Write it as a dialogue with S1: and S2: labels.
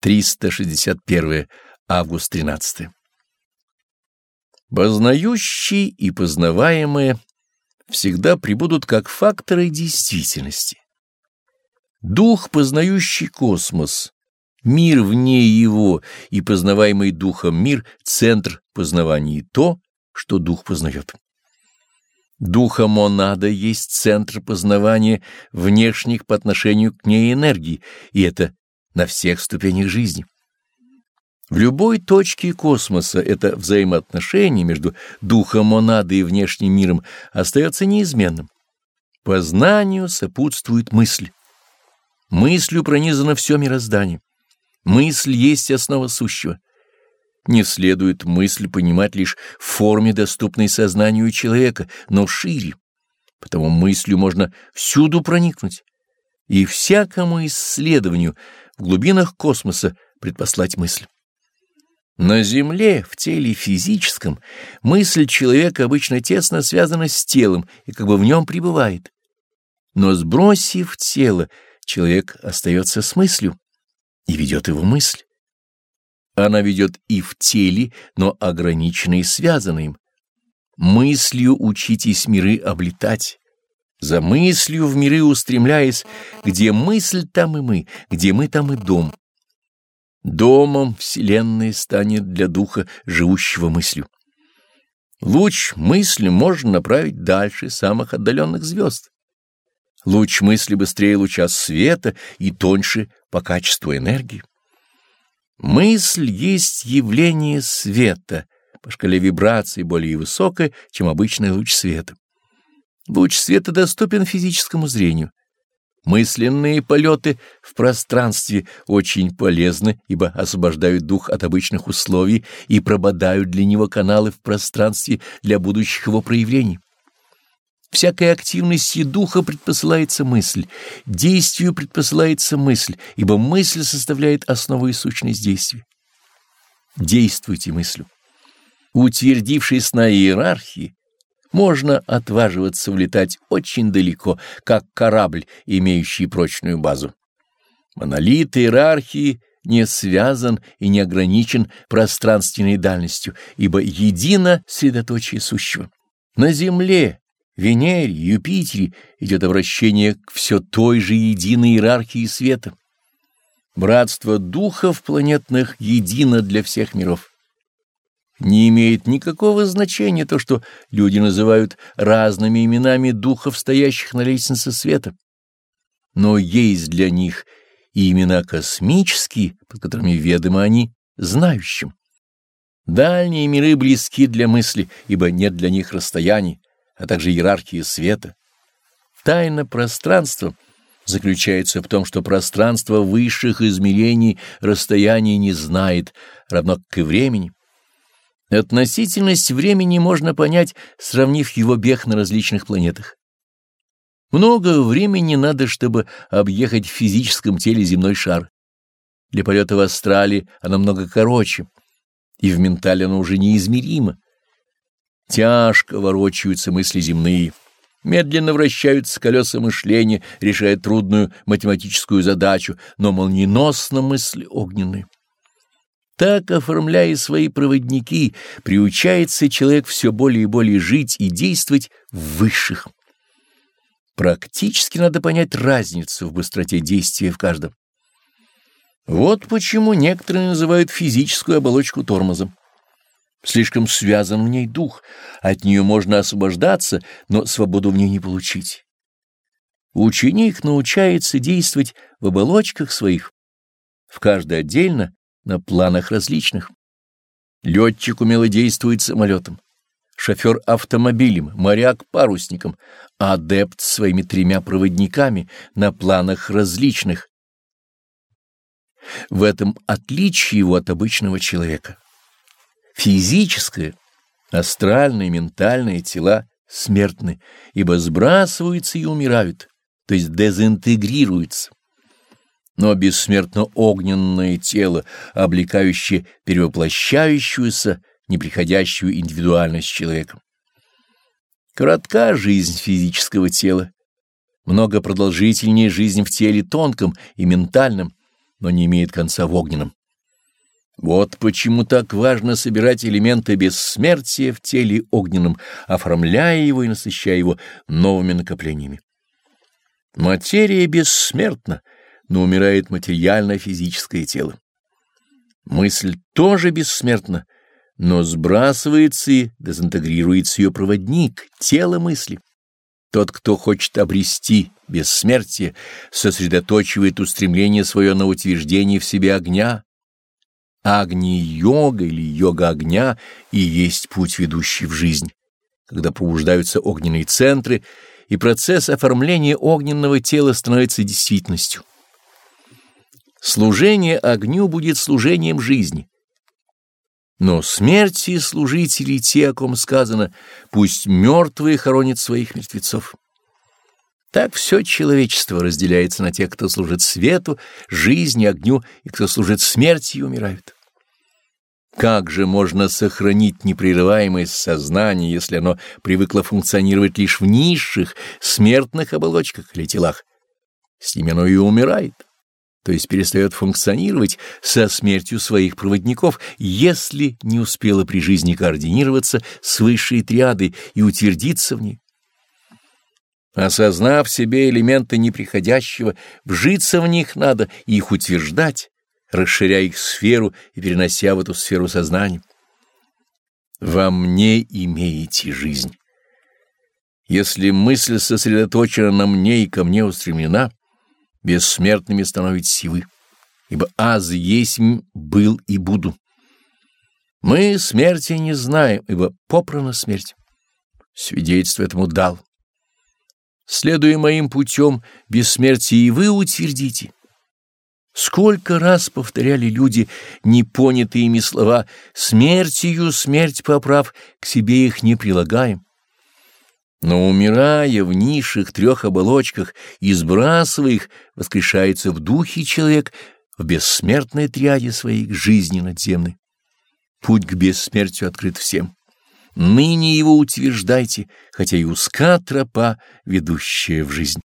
S1: 361 август 13. Познающий и познаваемые всегда прибудут как факторы действительности. Дух, познающий космос, мир вне его и познаваемый духом мир — центр познавания и то, что дух познает. Духа монада есть центр познавания внешних по отношению к ней энергии, и это на всех ступенях жизни. В любой точке космоса это взаимоотношение между духом монады и внешним миром остается неизменным. Познанию сопутствует мысль. Мыслью пронизано все мироздание. Мысль есть основа сущего. Не следует мысль понимать лишь в форме, доступной сознанию человека, но шире. Потому мыслью можно всюду проникнуть и всякому исследованию в глубинах космоса предпослать мысль. На Земле, в теле физическом, мысль человека обычно тесно связана с телом и как бы в нем пребывает. Но сбросив тело, человек остается с мыслью и ведет его мысль. Она ведет и в теле, но ограничена и связана им. Мыслью учитесь миры облетать. За мыслью в миры устремляясь, где мысль, там и мы, где мы, там и дом. Домом Вселенная станет для духа, живущего мыслью. Луч мысли можно направить дальше самых отдаленных звезд. Луч мысли быстрее луча света и тоньше по качеству энергии. Мысль есть явление света, по шкале вибраций более высокое, чем обычный луч света. Луч света доступен физическому зрению. Мысленные полеты в пространстве очень полезны, ибо освобождают дух от обычных условий и прободают для него каналы в пространстве для будущих его проявлений. Всякой активности духа предпосылается мысль, действию предпосылается мысль, ибо мысль составляет основу и сущность действия. Действуйте мыслью. Утвердившись на иерархии, можно отваживаться влетать очень далеко, как корабль, имеющий прочную базу. Монолит иерархии не связан и не ограничен пространственной дальностью, ибо едино средоточие сущего. На Земле Венере, Юпитере идет обращение к все той же единой иерархии света. Братство духов планетных едино для всех миров. Не имеет никакого значения то, что люди называют разными именами духов, стоящих на лестнице света. Но есть для них и имена космические, под которыми ведомы они знающим. Дальние миры близки для мысли, ибо нет для них расстояний а также иерархии света. Тайна пространства заключается в том, что пространство высших измерений расстояний не знает, равно как и времени. Относительность времени можно понять, сравнив его бег на различных планетах. Много времени надо, чтобы объехать в физическом теле земной шар. Для полета в астрале она много короче, и в ментале она уже неизмеримо. Тяжко ворочаются мысли земные, медленно вращаются колеса мышления, решая трудную математическую задачу, но молниеносно мысли огненные. Так, оформляя свои проводники, приучается человек все более и более жить и действовать в высших. Практически надо понять разницу в быстроте действия в каждом. Вот почему некоторые называют физическую оболочку тормозом. Слишком связан в ней дух, от нее можно освобождаться, но свободу в ней не получить. Ученик научается действовать в оболочках своих, в каждой отдельно, на планах различных. Летчик умело действует самолетом, шофер автомобилем, моряк парусником, адепт своими тремя проводниками на планах различных. В этом отличие его от обычного человека. Физическое, астральное ментальное тела смертны, ибо сбрасываются и умирают, то есть дезинтегрируются. Но бессмертно огненное тело, облекающее перевоплощающуюся, неприходящую индивидуальность человека. Коротка жизнь физического тела, много продолжительнее жизнь в теле тонком и ментальном, но не имеет конца в огненном. Вот почему так важно собирать элементы бессмертия в теле огненном, оформляя его и насыщая его новыми накоплениями. Материя бессмертна, но умирает материально-физическое тело. Мысль тоже бессмертна, но сбрасывается и дезинтегрируется ее проводник, тело мысли. Тот, кто хочет обрести бессмертие, сосредоточивает устремление свое на утверждение в себе огня. Агни-йога или йога огня и есть путь, ведущий в жизнь, когда пробуждаются огненные центры, и процесс оформления огненного тела становится действительностью. Служение огню будет служением жизни. Но смерти служители те, о ком сказано, пусть мертвые хоронят своих мертвецов. Так все человечество разделяется на тех, кто служит свету, жизни, огню, и кто служит смерти и умирают. Как же можно сохранить непрерываемость сознания, если оно привыкло функционировать лишь в низших, смертных оболочках или телах? С ними оно и умирает то есть перестает функционировать со смертью своих проводников, если не успела при жизни координироваться с высшей триадой и утвердиться в ней. Осознав себе элементы неприходящего, вжиться в них надо и их утверждать, расширяя их сферу и перенося в эту сферу сознания. Во мне имеете жизнь. Если мысль сосредоточена на мне и ко мне устремлена, бессмертными становитесь и ибо аз есть был и буду. Мы смерти не знаем, ибо попрана смерть. Свидетельство этому дал. Следуя моим путем, бессмертие и вы утвердите. Сколько раз повторяли люди непонятые ими слова «смертью смерть поправ, к себе их не прилагаем». Но, умирая в низших трех оболочках и сбрасывая их, воскрешается в духе человек в бессмертной триаде своей жизни надземной. Путь к бессмертию открыт всем. Ныне его утверждайте, хотя и узка тропа, ведущая в жизнь.